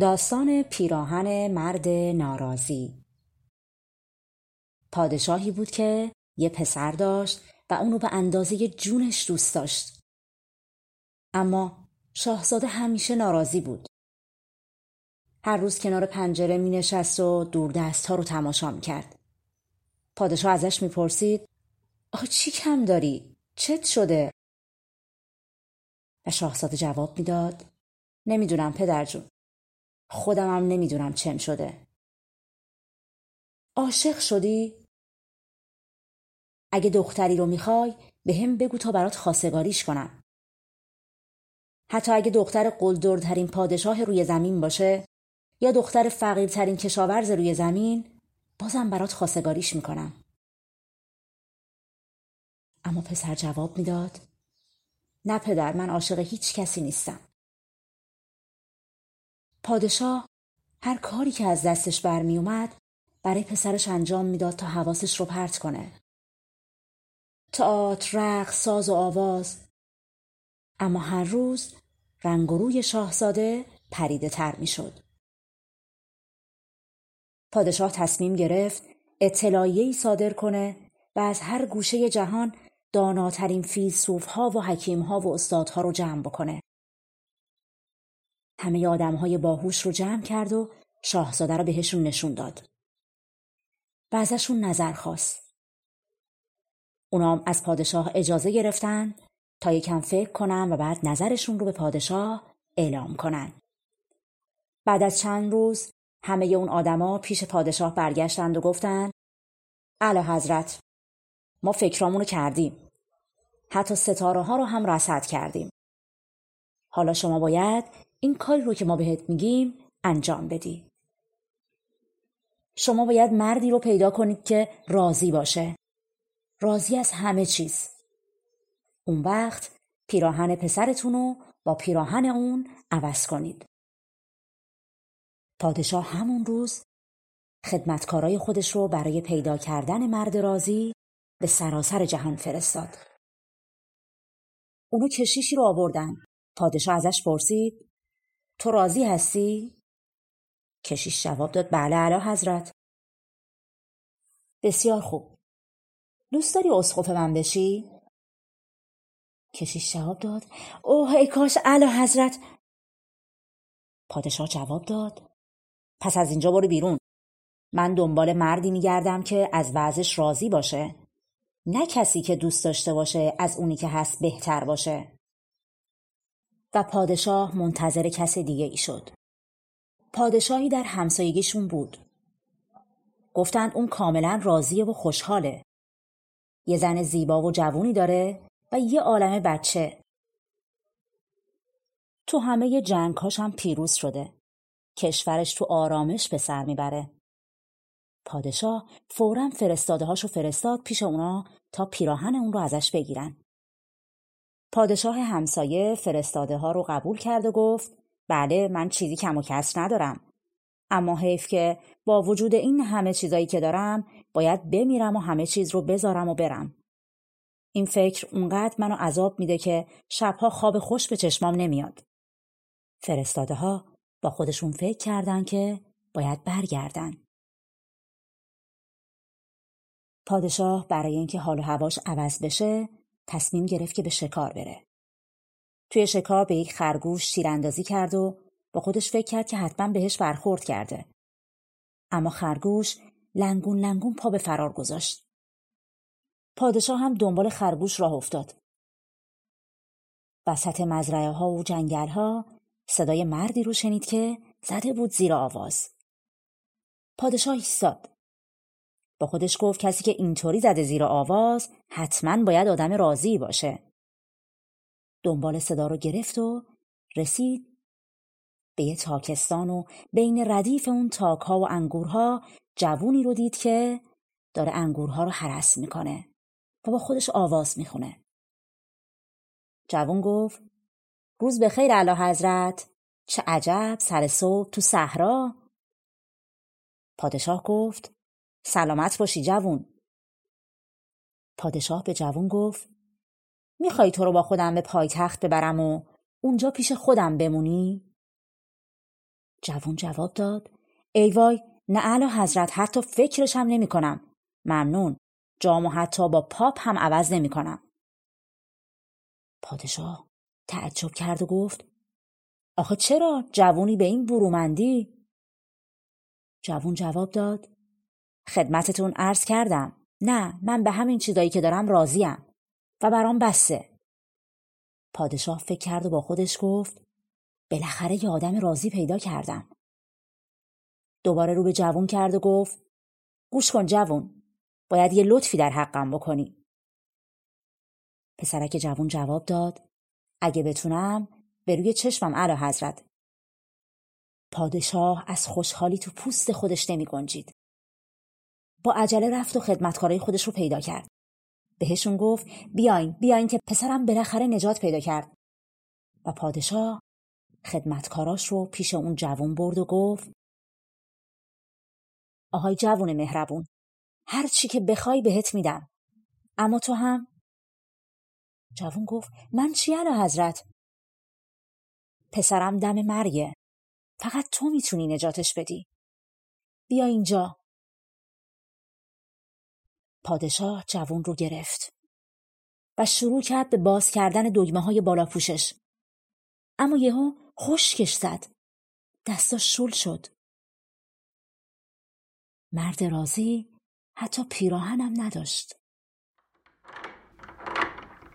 داستان پیراهن مرد ناراضی پادشاهی بود که یه پسر داشت و اونو به اندازه جونش دوست داشت. اما شاهزاده همیشه ناراضی بود. هر روز کنار پنجره می نشست و دوردست ها رو تماشا می کرد. پادشاه ازش می پرسید آخه چی کم داری؟ چت شده؟ و شاهزاده جواب می‌داد نمی‌دونم پدر جون. خودم هم نمی‌دونم چم شده. عاشق شدی؟ اگه دختری رو می‌خوای به هم بگو تا برات خواستگاریش کنم. حتی اگه دختر قلدرترین پادشاه روی زمین باشه یا دختر فقیرترین کشاورز روی زمین بازم برات خواستگاریش می‌کنم. اما پسر جواب می‌داد نه پدر من عاشق هیچ کسی نیستم. پادشاه هر کاری که از دستش برمی اومد برای پسرش انجام می‌داد تا حواسش رو پرت کنه. تئاتر، رقص، ساز و آواز. اما هر روز رنگ روی شاهزاده پریده تر می شد. پادشاه تصمیم گرفت اطلاعیه‌ای صادر کنه و از هر گوشه جهان داناترین فیلسوفها و حکیمها و استادها رو جمع بکنه. همه های باهوش رو جمع کرد و شاهزاده رو بهشون نشون داد. و نظر خواست. اونام از پادشاه اجازه گرفتن تا یکم فکر کنن و بعد نظرشون رو به پادشاه اعلام کنن. بعد از چند روز همه اون آدما پیش پادشاه برگشتند و گفتند اعلی حضرت ما فکرامونو کردیم. حتی ستاره ها رو هم رصد کردیم. حالا شما باید این کاری رو که ما بهت میگیم انجام بدی. شما باید مردی رو پیدا کنید که راضی باشه. راضی از همه چیز. اون وقت پیراهن پسرتون رو با پیراهن اون عوض کنید. پادشاه همون روز خدمتکارای خودش رو برای پیدا کردن مرد راضی به سراسر جهان فرستاد. اونو کشیشی رو آوردن. پادشاه ازش پرسید تو راضی هستی؟ کشیش جواب داد بله علا حضرت. بسیار خوب. دوست داری اسقف من بشی؟ کشیش جواب داد اوه ای کاش علا حضرت پادشاه جواب داد پس از اینجا برو بیرون من دنبال مردی میگردم که از وضعش راضی باشه نه کسی که دوست داشته باشه از اونی که هست بهتر باشه و پادشاه منتظر کس دیگه ای شد. پادشاهی در همسایگیشون بود. گفتند اون کاملا راضیه و خوشحاله. یه زن زیبا و جوونی داره و یه عالم بچه. تو همه جنگهاش هم پیروز شده. کشورش تو آرامش به سر می‌بره. پادشاه فورا فرستاده هاشو فرستاد پیش اونا تا پیراهن اون رو ازش بگیرن. پادشاه همسایه فرستاده ها رو قبول کرد و گفت بله من چیزی کم و کس ندارم. اما حیف که با وجود این همه چیزایی که دارم باید بمیرم و همه چیز رو بذارم و برم. این فکر اونقدر منو عذاب میده که شبها خواب خوش به چشمام نمیاد. فرستاده ها با خودشون فکر کردن که باید برگردن. پادشاه برای اینکه حال و هواش عوض بشه تصمیم گرفت که به شکار بره. توی شکار به یک خرگوش تیراندازی کرد و با خودش فکر کرد که حتما بهش برخورد کرده. اما خرگوش لنگون لنگون پا به فرار گذاشت. پادشاه هم دنبال خرگوش راه افتاد. وسط مزرعه ها و جنگل ها صدای مردی رو شنید که زده بود زیر آواز. پادشاه ایستاد. با خودش گفت کسی که اینطوری زده زیر آواز حتما باید آدم راضی باشه. دنبال صدا رو گرفت و رسید به یه تاکستان و بین ردیف اون تاکها و انگورها جوونی رو دید که داره انگورها رو حرس می‌کنه و با خودش آواز می‌خونه. جوون گفت روز به خیر اعلی حضرت چه عجب سر صبح تو صحرا پادشاه گفت سلامت باشی جوون پادشاه به جوون گفت می‌خوای تو رو با خودم به پایتخت ببرم و اونجا پیش خودم بمونی؟ جوون جواب داد ای وای نه اعلی حضرت حتی فکرشم نمی کنم. ممنون. جامو حتی با پاپ هم عوض نمی کنم. پادشاه تعجب کرد و گفت آخه چرا جوونی به این برومندی؟ جوون جواب داد خدمتتون عرض کردم. نه من به همین چیزایی که دارم راضیم. و برام بسه. پادشاه فکر کرد و با خودش گفت بالاخره یه آدم راضی پیدا کردم. دوباره رو به جوون کرد و گفت گوش کن جوون باید یه لطفی در حقم بکنی. پسرک جوون جواب داد اگه بتونم به روی چشمم علا حضرت. پادشاه از خوشحالی تو پوست خودش نمی گنجید. با عجله رفت و خدمتکارای خودش رو پیدا کرد. بهشون گفت بیاین بیاین که پسرم بالاخره نجات پیدا کرد. و پادشاه خدمتکاراش رو پیش اون جوون برد و گفت آهای جوون مهربون هر چی که بخوای بهت میدم. اما تو هم؟ جوون گفت من چی علا حضرت؟ پسرم دم مرگه. فقط تو می‌تونی نجاتش بدی. بیا اینجا. پادشاه جوون رو گرفت و شروع کرد به باز کردن دگمه های بالا پوشش. اما یهو خشکش زد. دستاش شل شد. مرد رازی حتی پیراهنم نداشت.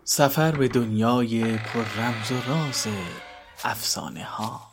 سفر به دنیای پر رمز و راز افسانه ها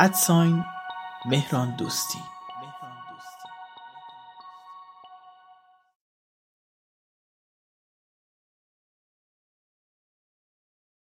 ادساین مهران دوستی.